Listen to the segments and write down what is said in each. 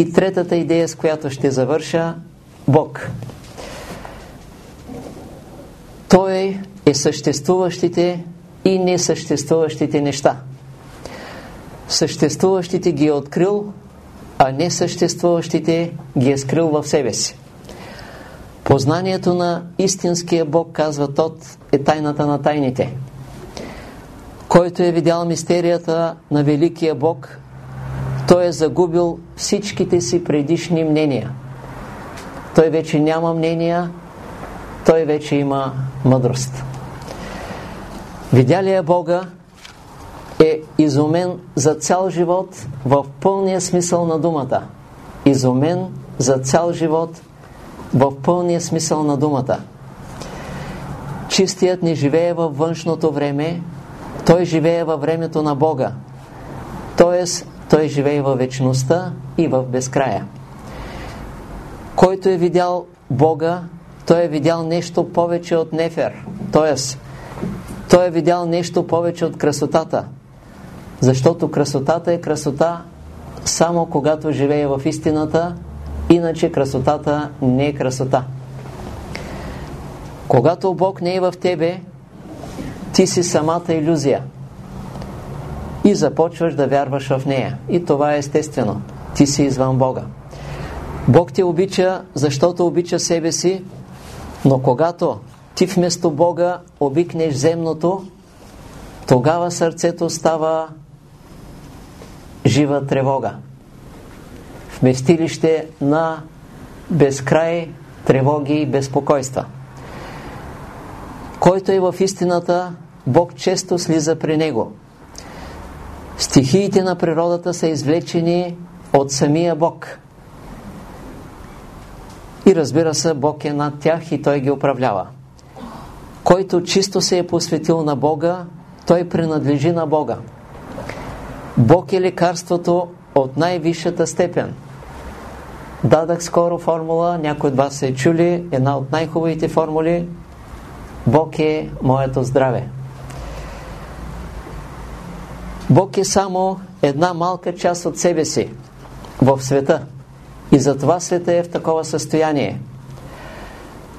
И третата идея, с която ще завърша – Бог. Той е съществуващите и несъществуващите неща. Съществуващите ги е открил, а несъществуващите ги е скрил в себе си. Познанието на истинския Бог, казва Тот, е тайната на тайните. Който е видял мистерията на великия Бог, той е загубил всичките си предишни мнения. Той вече няма мнения, той вече има мъдрост. Видялия Бога е изумен за цял живот в пълния смисъл на думата. Изумен за цял живот в пълния смисъл на думата. Чистият не живее във външното време, той живее във времето на Бога. Тоест, той живее във вечността и в безкрая. Който е видял Бога, той е видял нещо повече от Нефер. Тоест, той е видял нещо повече от красотата. Защото красотата е красота само когато живее в истината, иначе красотата не е красота. Когато Бог не е в тебе, ти си самата иллюзия. И започваш да вярваш в нея. И това е естествено. Ти си извън Бога. Бог те обича, защото обича себе си, но когато ти вместо Бога обикнеш земното, тогава сърцето става жива тревога. Вместилище на безкрай тревоги и безпокойства. Който е в истината, Бог често слиза при него. Стихиите на природата са извлечени от самия Бог. И разбира се, Бог е над тях и Той ги управлява. Който чисто се е посветил на Бога, той принадлежи на Бога. Бог е лекарството от най-висшата степен. Дадах скоро формула, някои от вас са е чули, една от най-хубавите формули. Бог е моето здраве. Бог е само една малка част от себе си в света. И затова света е в такова състояние.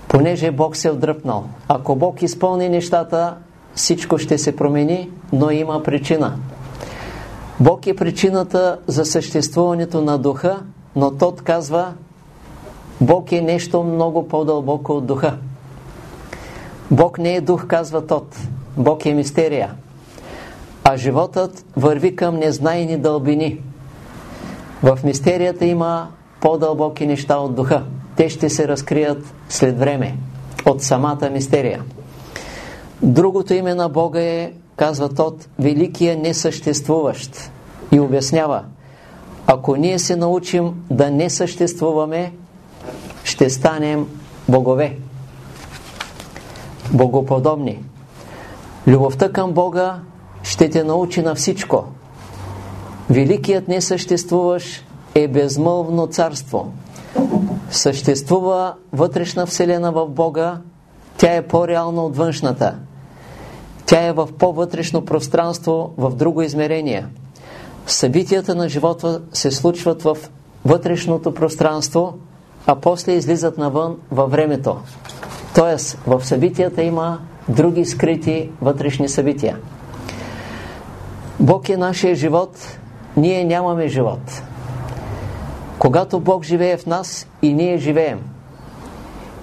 Понеже Бог се е отдръпнал. Ако Бог изпълни нещата, всичко ще се промени, но има причина. Бог е причината за съществуването на духа, но тот казва, Бог е нещо много по-дълбоко от духа. Бог не е дух, казва тот. Бог е мистерия. А животът върви към незнайни дълбини. В мистерията има по-дълбоки неща от духа. Те ще се разкрият след време от самата мистерия. Другото име на Бога е, казва тот, Великия несъществуващ. И обяснява, ако ние се научим да не съществуваме, ще станем богове. Богоподобни. Любовта към Бога ще те научи на всичко. Великият несъществуващ е безмълвно царство. Съществува вътрешна вселена в Бога, тя е по-реална от външната. Тя е в по-вътрешно пространство, в друго измерение. Събитията на живота се случват в вътрешното пространство, а после излизат навън във времето. Тоест, в събитията има други скрити вътрешни събития. Бог е нашия живот, ние нямаме живот. Когато Бог живее в нас и ние живеем,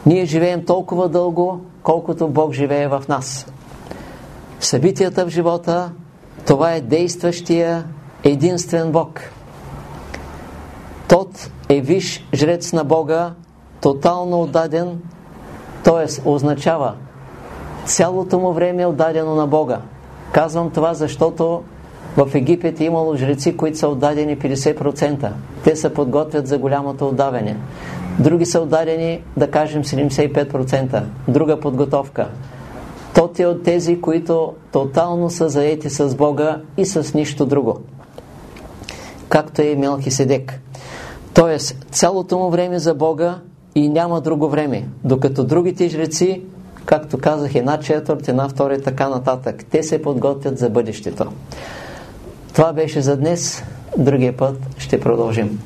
ние живеем толкова дълго, колкото Бог живее в нас. Събитията в живота, това е действащия единствен Бог. Тот е виш жрец на Бога, тотално отдаден, т.е. означава цялото му време е отдадено на Бога. Казвам това, защото в Египет е имало жреци, които са отдадени 50%. Те се подготвят за голямото отдаване. Други са отдадени, да кажем, 75%. Друга подготовка. Тот е от тези, които тотално са заети с Бога и с нищо друго. Както е Мелхиседек. Тоест, цялото му време за Бога и няма друго време. Докато другите жреци, както казах, една четвърт, една втора и така нататък. Те се подготвят за бъдещето. Това беше за днес. Другия път ще продължим.